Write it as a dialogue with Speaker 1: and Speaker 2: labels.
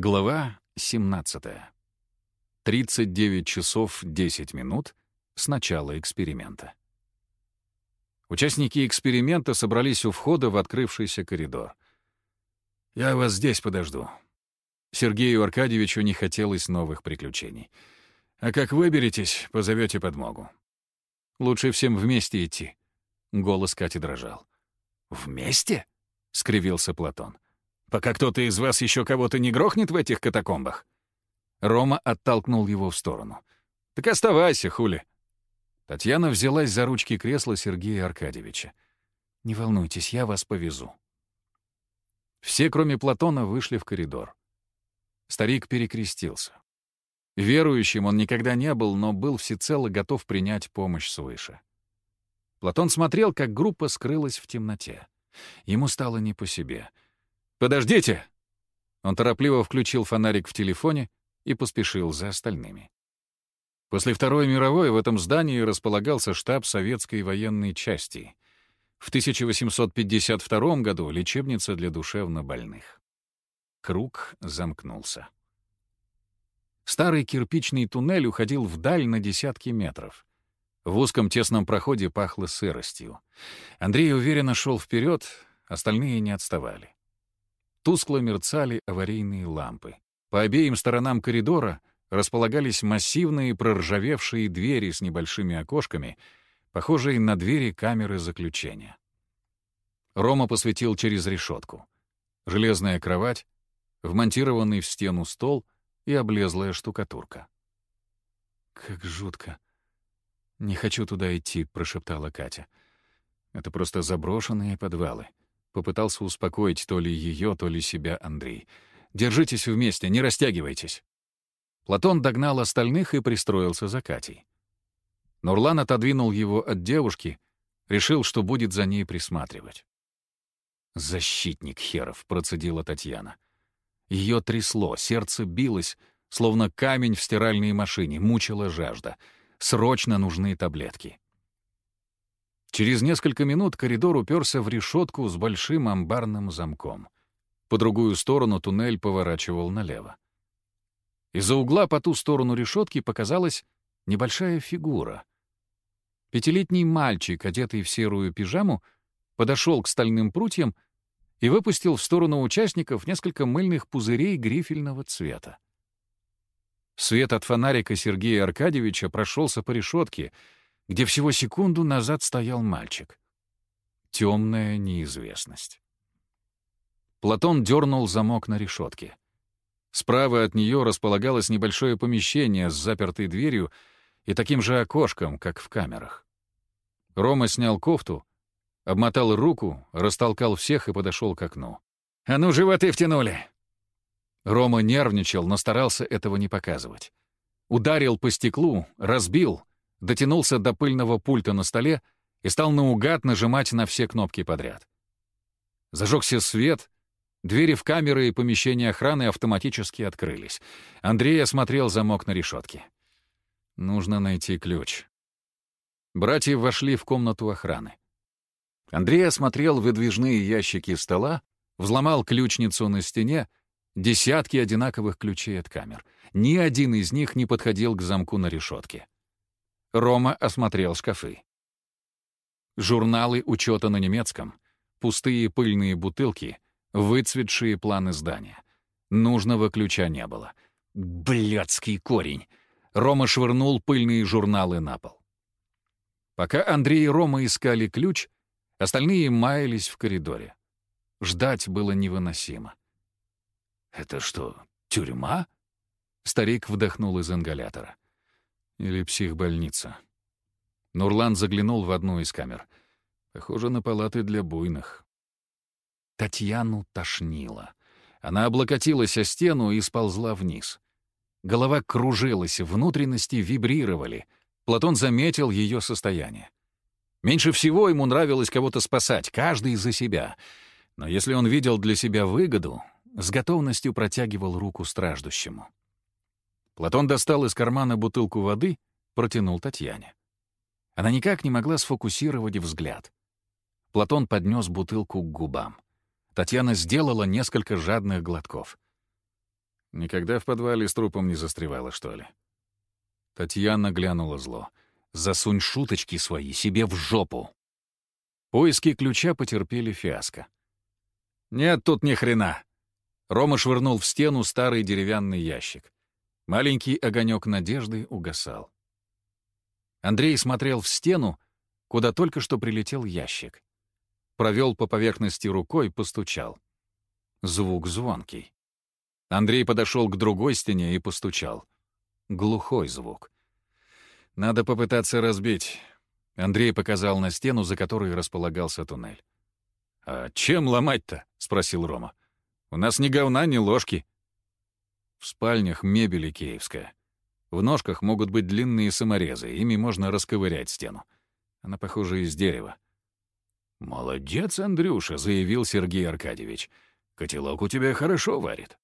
Speaker 1: Глава 17. 39 часов 10 минут с начала эксперимента. Участники эксперимента собрались у входа в открывшийся коридор. «Я вас здесь подожду». Сергею Аркадьевичу не хотелось новых приключений. «А как выберетесь, позовете подмогу». «Лучше всем вместе идти». Голос Кати дрожал.
Speaker 2: «Вместе?» — скривился Платон.
Speaker 1: «Пока кто-то из вас еще кого-то не грохнет в этих катакомбах?» Рома оттолкнул его в сторону. «Так оставайся, хули!» Татьяна взялась за ручки кресла Сергея Аркадьевича. «Не волнуйтесь, я вас повезу». Все, кроме Платона, вышли в коридор. Старик перекрестился. Верующим он никогда не был, но был всецело готов принять помощь свыше. Платон смотрел, как группа скрылась в темноте. Ему стало не по себе. «Подождите!» Он торопливо включил фонарик в телефоне и поспешил за остальными. После Второй мировой в этом здании располагался штаб советской военной части. В 1852 году — лечебница для душевнобольных. Круг замкнулся. Старый кирпичный туннель уходил вдаль на десятки метров. В узком тесном проходе пахло сыростью. Андрей уверенно шел вперед, остальные не отставали. Тускло мерцали аварийные лампы. По обеим сторонам коридора располагались массивные проржавевшие двери с небольшими окошками, похожие на двери камеры заключения. Рома посветил через решетку. Железная кровать, вмонтированный в стену стол и облезлая штукатурка. «Как жутко!» «Не хочу туда идти», — прошептала Катя. «Это просто заброшенные подвалы». Попытался успокоить то ли ее, то ли себя Андрей. «Держитесь вместе, не растягивайтесь». Платон догнал остальных и пристроился за Катей. Нурлан отодвинул его от девушки, решил, что будет за ней присматривать. «Защитник херов», — процедила Татьяна. Ее трясло, сердце билось, словно камень в стиральной машине, мучила жажда — Срочно нужны таблетки. Через несколько минут коридор уперся в решетку с большим амбарным замком. По другую сторону туннель поворачивал налево. Из-за угла по ту сторону решетки показалась небольшая фигура. Пятилетний мальчик, одетый в серую пижаму, подошел к стальным прутьям и выпустил в сторону участников несколько мыльных пузырей грифельного цвета. Свет от фонарика Сергея Аркадьевича прошелся по решетке, где всего секунду назад стоял мальчик. Темная неизвестность. Платон дернул замок на решетке. Справа от нее располагалось небольшое помещение с запертой дверью и таким же окошком, как в камерах. Рома снял кофту, обмотал руку, растолкал всех и подошел к окну. «А ну, животы втянули!» Рома нервничал, но старался этого не показывать. Ударил по стеклу, разбил, дотянулся до пыльного пульта на столе и стал наугад нажимать на все кнопки подряд. Зажегся свет, двери в камеры и помещения охраны автоматически открылись. Андрей осмотрел замок на решетке. Нужно найти ключ. Братья вошли в комнату охраны. Андрей осмотрел выдвижные ящики стола, взломал ключницу на стене Десятки одинаковых ключей от камер. Ни один из них не подходил к замку на решетке. Рома осмотрел шкафы. Журналы учета на немецком, пустые пыльные бутылки, выцветшие планы здания. Нужного ключа не было. Блядский корень! Рома швырнул пыльные журналы на пол. Пока Андрей и Рома искали ключ, остальные маялись в коридоре. Ждать было невыносимо.
Speaker 2: «Это что, тюрьма?»
Speaker 1: Старик вдохнул из ингалятора. «Или психбольница». Нурлан заглянул в одну из камер. Похоже на палаты для буйных. Татьяну тошнило. Она облокотилась о стену и сползла вниз. Голова кружилась, внутренности вибрировали. Платон заметил ее состояние. Меньше всего ему нравилось кого-то спасать, каждый за себя. Но если он видел для себя выгоду, с готовностью протягивал руку страждущему. Платон достал из кармана бутылку воды, протянул Татьяне. Она никак не могла сфокусировать взгляд. Платон поднес бутылку к губам. Татьяна сделала несколько жадных глотков. Никогда в подвале с трупом не застревала, что ли? Татьяна глянула зло. «Засунь шуточки свои себе в жопу!» Поиски ключа потерпели фиаско. «Нет тут ни хрена!» Рома швырнул в стену старый деревянный ящик. Маленький огонек надежды угасал. Андрей смотрел в стену, куда только что прилетел ящик. Провел по поверхности рукой, постучал. Звук звонкий. Андрей подошел к другой стене и постучал. Глухой звук. «Надо попытаться разбить». Андрей показал на стену, за которой располагался туннель. «А чем ломать-то?» — спросил Рома. «У нас ни говна, ни ложки». В спальнях мебель киевская. В ножках могут быть длинные саморезы, ими можно расковырять стену. Она, похоже, из дерева.
Speaker 2: «Молодец, Андрюша», — заявил Сергей Аркадьевич. «Котелок у тебя хорошо варит».